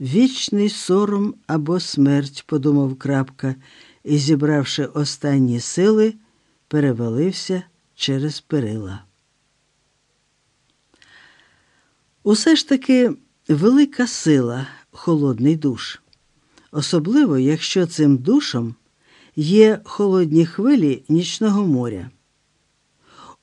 Вічний сором або смерть, подумав крапка, і, зібравши останні сили, перевалився через перила. Усе ж таки велика сила холодний душ, особливо якщо цим душом є холодні хвилі нічного моря.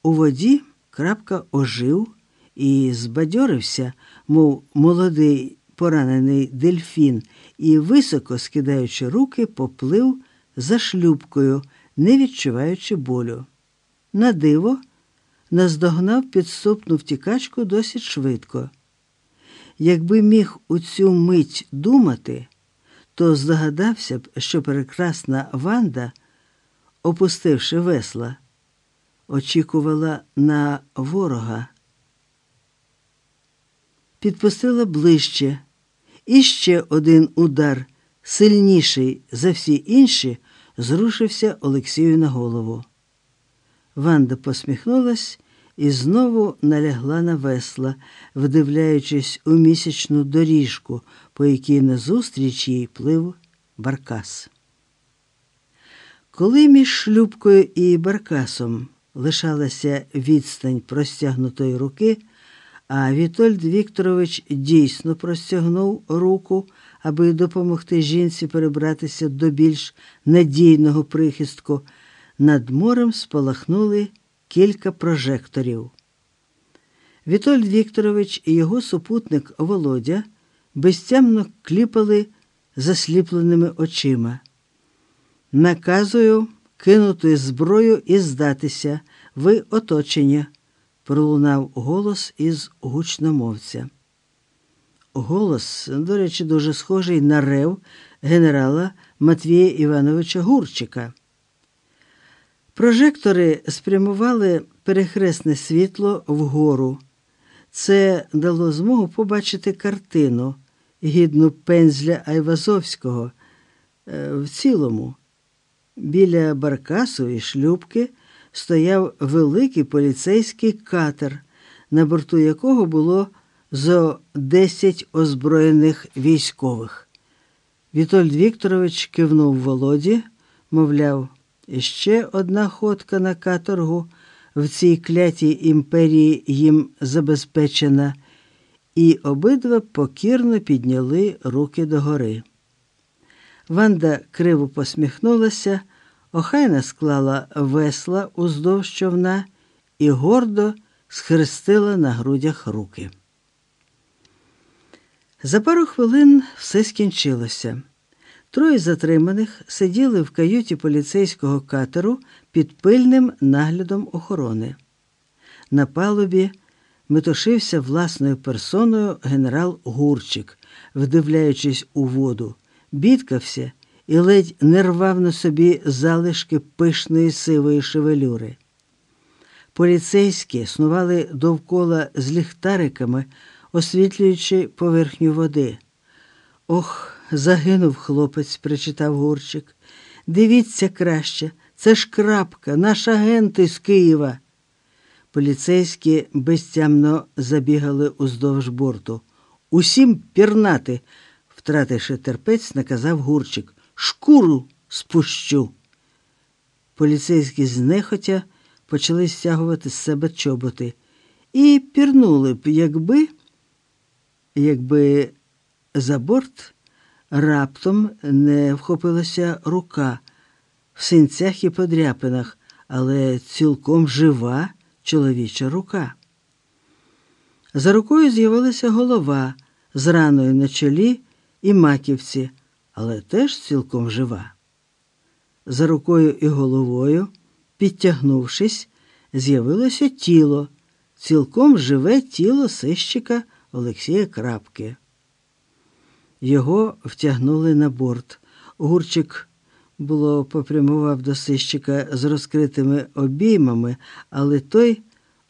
У воді крапка ожив і збадьорився, мов молодий поранений дельфін, і, високо скидаючи руки, поплив за шлюбкою, не відчуваючи болю. На диво наздогнав підступну втікачку досить швидко. Якби міг у цю мить думати, то здогадався б, що прекрасна Ванда, опустивши весла, очікувала на ворога. Підпустила ближче, і ще один удар, сильніший за всі інші, зрушився Олексію на голову. Ванда посміхнулась і знову налягла на весла, вдивляючись у місячну доріжку, по якій назустріч їй плив баркас. Коли між шлюпкою і баркасом лишалася відстань простягнутої руки, а Вітольд Вікторович дійсно простягнув руку, аби допомогти жінці перебратися до більш надійного прихистку, над морем спалахнули кілька прожекторів. Вітольд Вікторович і його супутник Володя безтямно кліпали засліпленими очима. Наказую кинути зброю і здатися. Ви оточення, пролунав голос із гучномовця. Голос, до речі, дуже схожий на рев генерала Матвія Івановича Гурчика. Прожектори спрямували перехресне світло вгору. Це дало змогу побачити картину, гідну пензля Айвазовського. Е, в цілому, біля баркасу і шлюбки стояв великий поліцейський катер, на борту якого було зо десять озброєних військових. Вітольд Вікторович кивнув Володі, мовляв, ще одна ходка на каторгу в цій клятій імперії їм забезпечена, і обидва покірно підняли руки догори. Ванда криво посміхнулася, охайно склала весла уздовж човна і гордо схрестила на грудях руки. За пару хвилин все скінчилося. Троє затриманих сиділи в каюті поліцейського катеру під пильним наглядом охорони. На палубі метушився власною персоною генерал Гурчик, вдивляючись у воду, бідкався і ледь не рвав на собі залишки пишної сивої шевелюри. Поліцейські снували довкола з ліхтариками, освітлюючи поверхню води. Ох, загинув хлопець, причитав Гурчик. Дивіться краще, це ж крапка, наш агент із Києва. Поліцейські безтямно забігали уздовж борту. Усім пірнати, втративши терпець, наказав Гурчик. Шкуру спущу. Поліцейські знехотя почали стягувати з себе чоботи і пірнули б, якби, якби за борт раптом не вхопилася рука в синцях і подряпинах, але цілком жива чоловіча рука. За рукою з'явилася голова з раною на чолі і маківці, але теж цілком жива. За рукою і головою, підтягнувшись, з'явилося тіло, цілком живе тіло сищика Олексія Крапки. Його втягнули на борт. Гурчик було попрямував до сищика з розкритими обіймами, але той,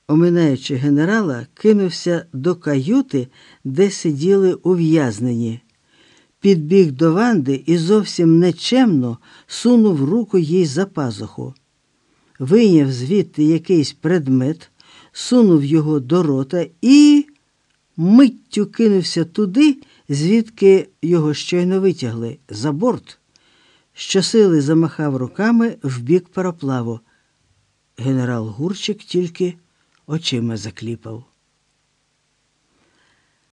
оминаючи генерала, кинувся до каюти, де сиділи ув'язнені. Підбіг до Ванди і зовсім нечемно сунув руку їй за пазуху. Вийняв звідти якийсь предмет, сунув його до рота і миттю кинувся туди звідки його щойно витягли за борт. Щосили замахав руками в бік пароплаву. Генерал Гурчик тільки очима закліпав.